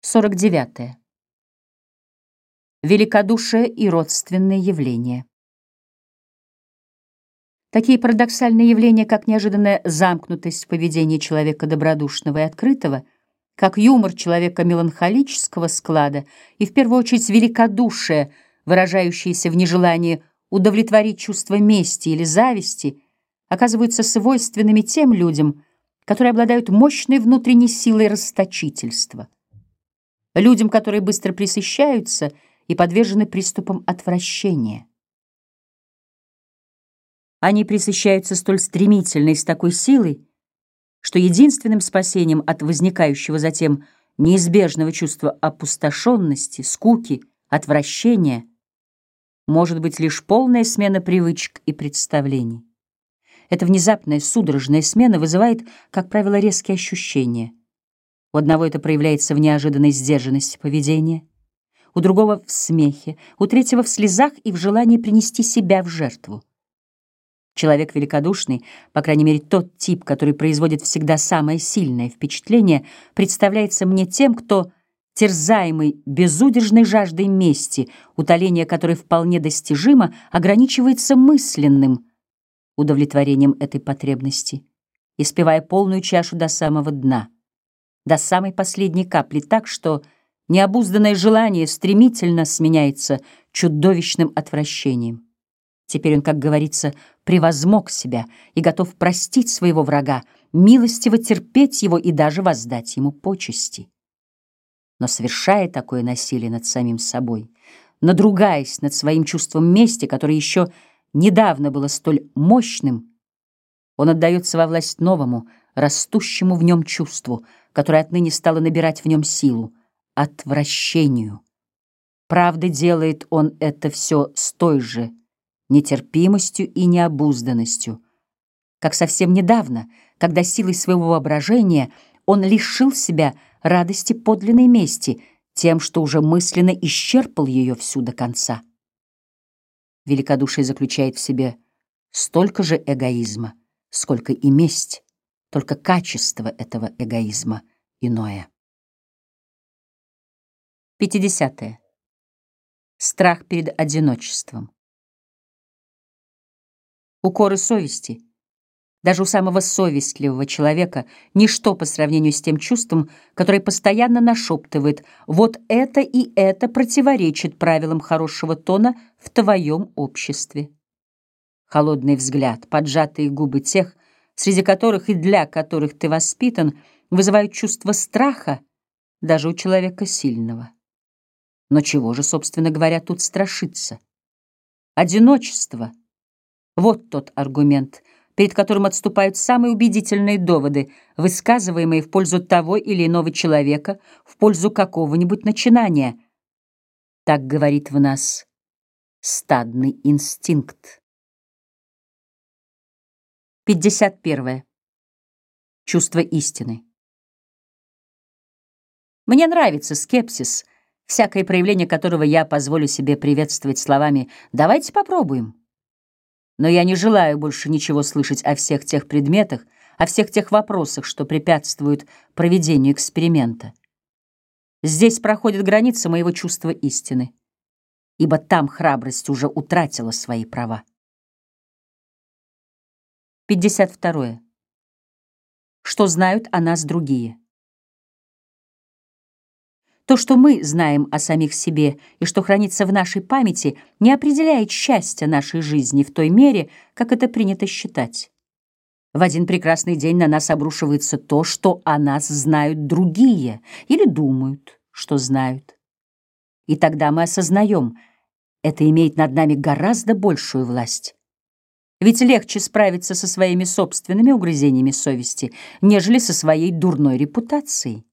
49. Великодушие и родственные явления. Такие парадоксальные явления, как неожиданная замкнутость в поведении человека добродушного и открытого, как юмор человека меланхолического склада и, в первую очередь, великодушие, выражающееся в нежелании удовлетворить чувство мести или зависти, оказываются свойственными тем людям, которые обладают мощной внутренней силой расточительства — людям, которые быстро присыщаются и подвержены приступам отвращения. Они присыщаются столь стремительно и с такой силой, что единственным спасением от возникающего затем неизбежного чувства опустошенности, скуки, отвращения может быть лишь полная смена привычек и представлений. Эта внезапная судорожная смена вызывает, как правило, резкие ощущения — у одного это проявляется в неожиданной сдержанности поведения, у другого — в смехе, у третьего — в слезах и в желании принести себя в жертву. Человек великодушный, по крайней мере тот тип, который производит всегда самое сильное впечатление, представляется мне тем, кто, терзаемый безудержной жаждой мести, утоление которой вполне достижимо, ограничивается мысленным удовлетворением этой потребности, испевая полную чашу до самого дна — до самой последней капли так, что необузданное желание стремительно сменяется чудовищным отвращением. Теперь он, как говорится, превозмог себя и готов простить своего врага, милостиво терпеть его и даже воздать ему почести. Но совершая такое насилие над самим собой, надругаясь над своим чувством мести, которое еще недавно было столь мощным, он отдается во власть новому, растущему в нем чувству — которое отныне стало набирать в нем силу, отвращению. Правда, делает он это все с той же нетерпимостью и необузданностью, как совсем недавно, когда силой своего воображения он лишил себя радости подлинной мести тем, что уже мысленно исчерпал ее всю до конца. Великодушие заключает в себе столько же эгоизма, сколько и месть. Только качество этого эгоизма иное. 50. -е. Страх перед одиночеством. Укоры совести. Даже у самого совестливого человека ничто по сравнению с тем чувством, которое постоянно нашептывает «вот это и это противоречит правилам хорошего тона в твоем обществе». Холодный взгляд, поджатые губы тех, среди которых и для которых ты воспитан, вызывают чувство страха даже у человека сильного. Но чего же, собственно говоря, тут страшиться? Одиночество — вот тот аргумент, перед которым отступают самые убедительные доводы, высказываемые в пользу того или иного человека, в пользу какого-нибудь начинания. Так говорит в нас стадный инстинкт. 51. Чувство истины. Мне нравится скепсис, всякое проявление которого я позволю себе приветствовать словами «давайте попробуем». Но я не желаю больше ничего слышать о всех тех предметах, о всех тех вопросах, что препятствуют проведению эксперимента. Здесь проходит граница моего чувства истины, ибо там храбрость уже утратила свои права. 52. Что знают о нас другие? То, что мы знаем о самих себе и что хранится в нашей памяти, не определяет счастья нашей жизни в той мере, как это принято считать. В один прекрасный день на нас обрушивается то, что о нас знают другие или думают, что знают. И тогда мы осознаем, это имеет над нами гораздо большую власть. Ведь легче справиться со своими собственными угрызениями совести, нежели со своей дурной репутацией.